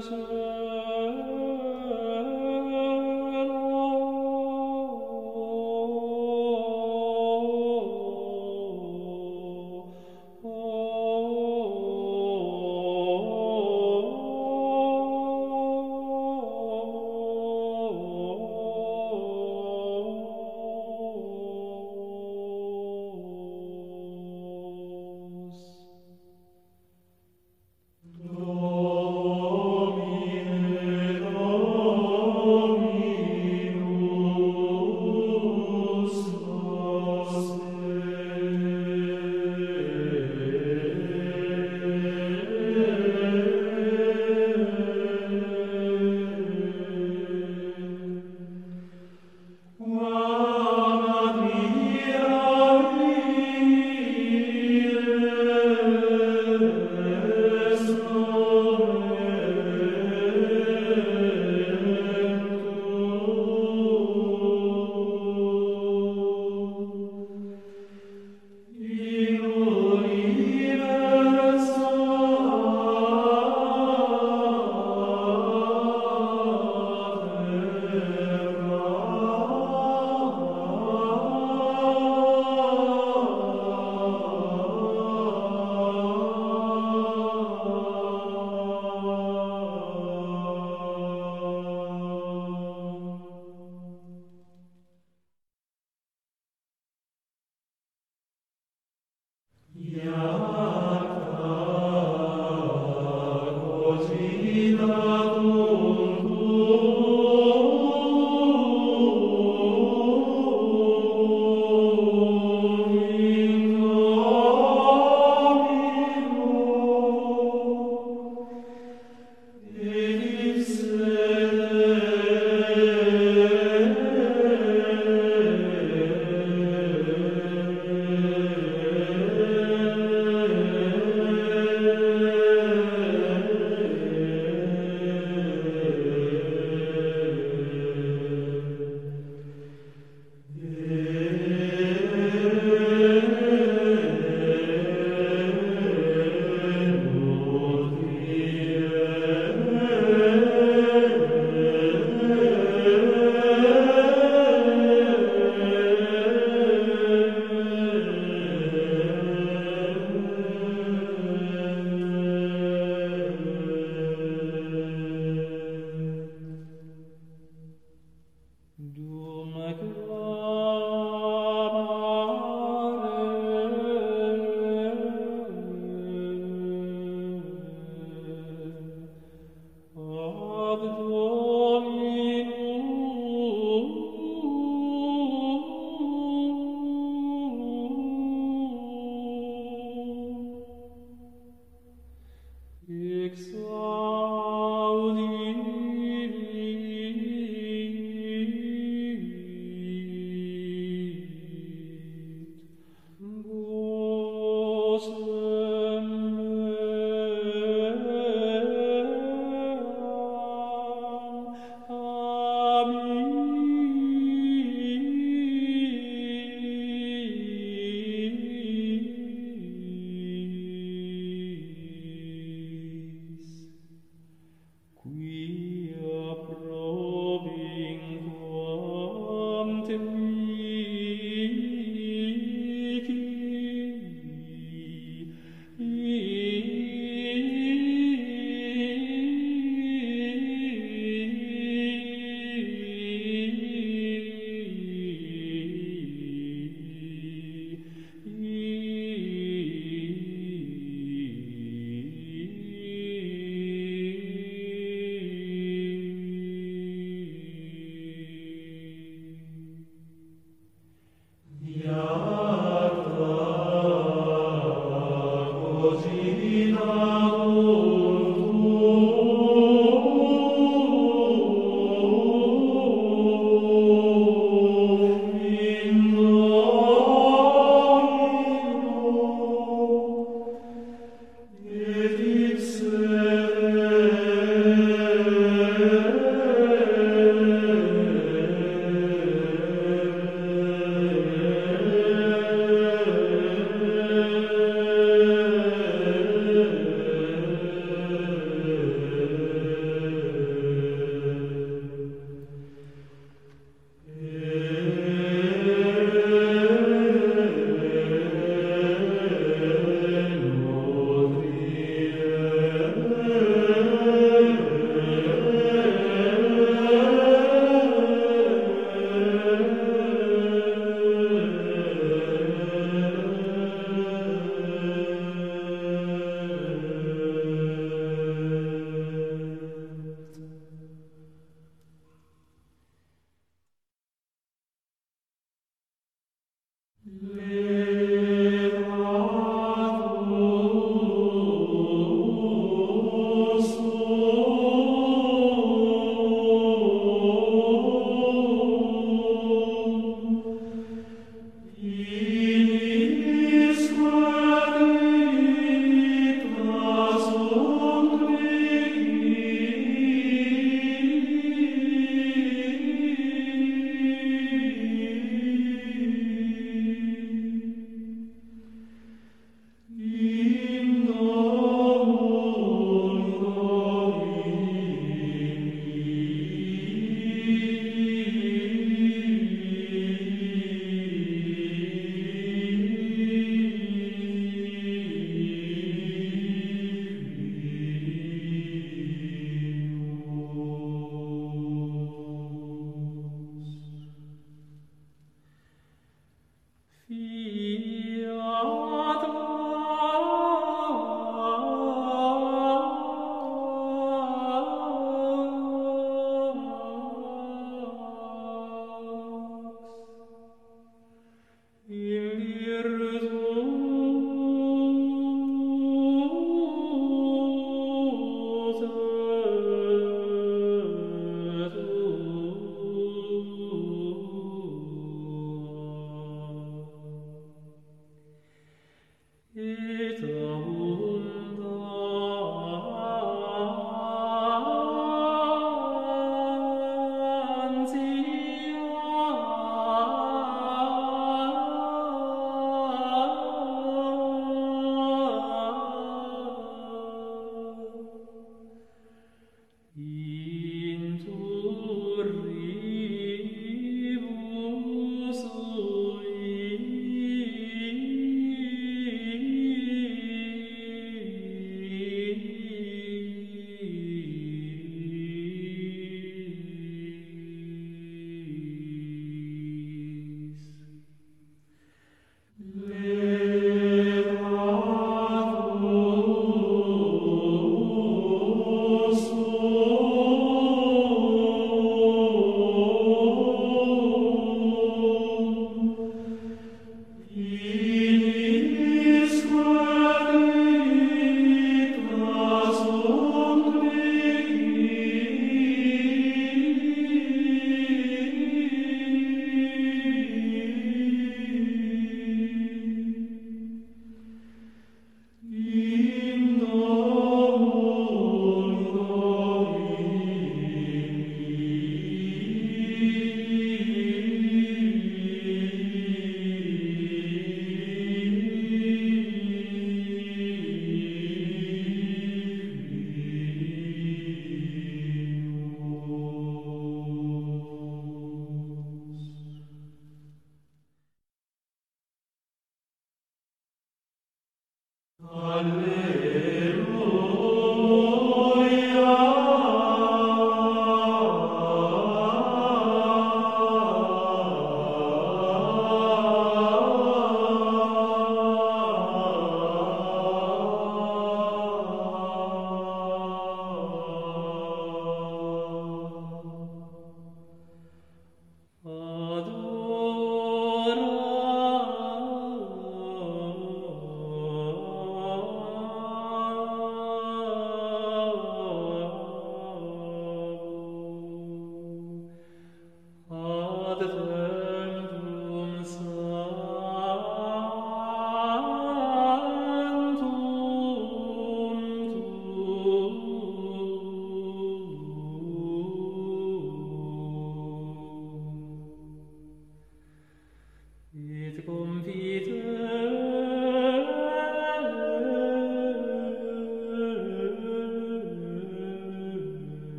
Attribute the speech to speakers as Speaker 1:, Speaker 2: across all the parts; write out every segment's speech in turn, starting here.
Speaker 1: presence.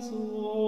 Speaker 1: Jesus.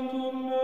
Speaker 1: Sanctum